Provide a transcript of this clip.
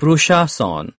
Prusha Prushasan